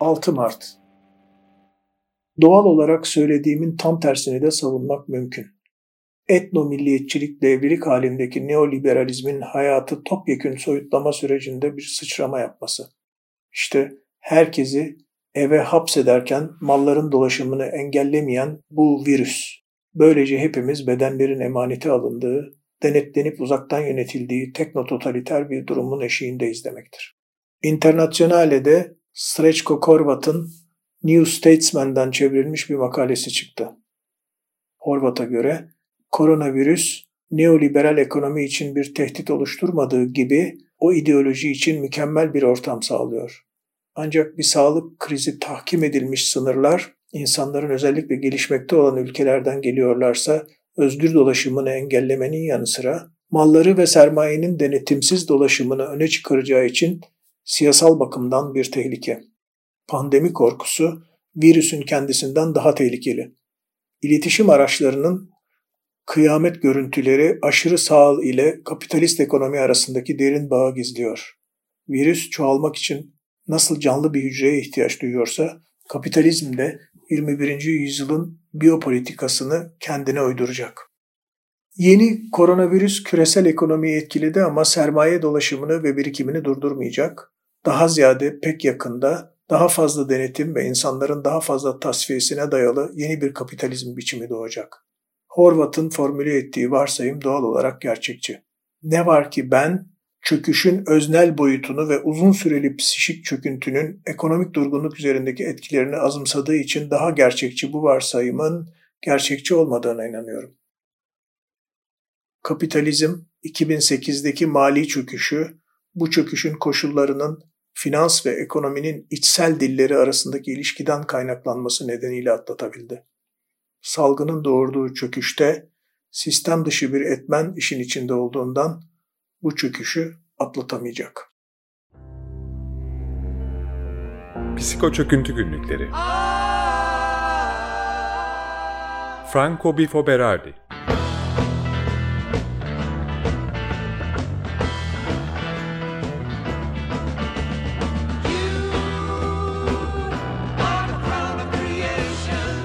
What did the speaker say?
...6 Mart Doğal olarak söylediğimin tam tersini de savunmak mümkün. Etno-milliyetçilikle evlilik halindeki neoliberalizmin hayatı topyekün soyutlama sürecinde bir sıçrama yapması. İşte herkesi eve hapsederken malların dolaşımını engellemeyen bu virüs. Böylece hepimiz bedenlerin emaneti alındığı, denetlenip uzaktan yönetildiği teknototaliter bir durumun eşiğindeyiz demektir. Internationale'de Srećko Korvat'ın New Statesman'dan çevrilmiş bir makalesi çıktı. Horvat'a göre koronavirüs neoliberal ekonomi için bir tehdit oluşturmadığı gibi o ideoloji için mükemmel bir ortam sağlıyor. Ancak bir sağlık krizi tahkim edilmiş sınırlar insanların özellikle gelişmekte olan ülkelerden geliyorlarsa özgür dolaşımını engellemenin yanı sıra malları ve sermayenin denetimsiz dolaşımını öne çıkaracağı için siyasal bakımdan bir tehlike. Pandemi korkusu virüsün kendisinden daha tehlikeli. İletişim araçlarının kıyamet görüntüleri aşırı sağ ile kapitalist ekonomi arasındaki derin bağı gizliyor. Virüs çoğalmak için nasıl canlı bir hücreye ihtiyaç duyuyorsa kapitalizm de 21. yüzyılın biyopolitikasını kendine uyduracak. Yeni koronavirüs küresel ekonomiyi etkiledi ama sermaye dolaşımını ve birikimini durdurmayacak. Daha ziyade pek yakında daha fazla denetim ve insanların daha fazla tasfiyesine dayalı yeni bir kapitalizm biçimi doğacak. Horvat'ın formüle ettiği varsayım doğal olarak gerçekçi. Ne var ki ben çöküşün öznel boyutunu ve uzun süreli psişik çöküntünün ekonomik durgunluk üzerindeki etkilerini azımsadığı için daha gerçekçi bu varsayımın gerçekçi olmadığına inanıyorum. Kapitalizm 2008'deki mali çöküşü bu çöküşün koşullarının finans ve ekonominin içsel dilleri arasındaki ilişkiden kaynaklanması nedeniyle atlatabildi. Salgının doğurduğu çöküşte sistem dışı bir etmen işin içinde olduğundan bu çöküşü atlatamayacak. Psiko Çöküntü Günlükleri Franco Bifo Berardi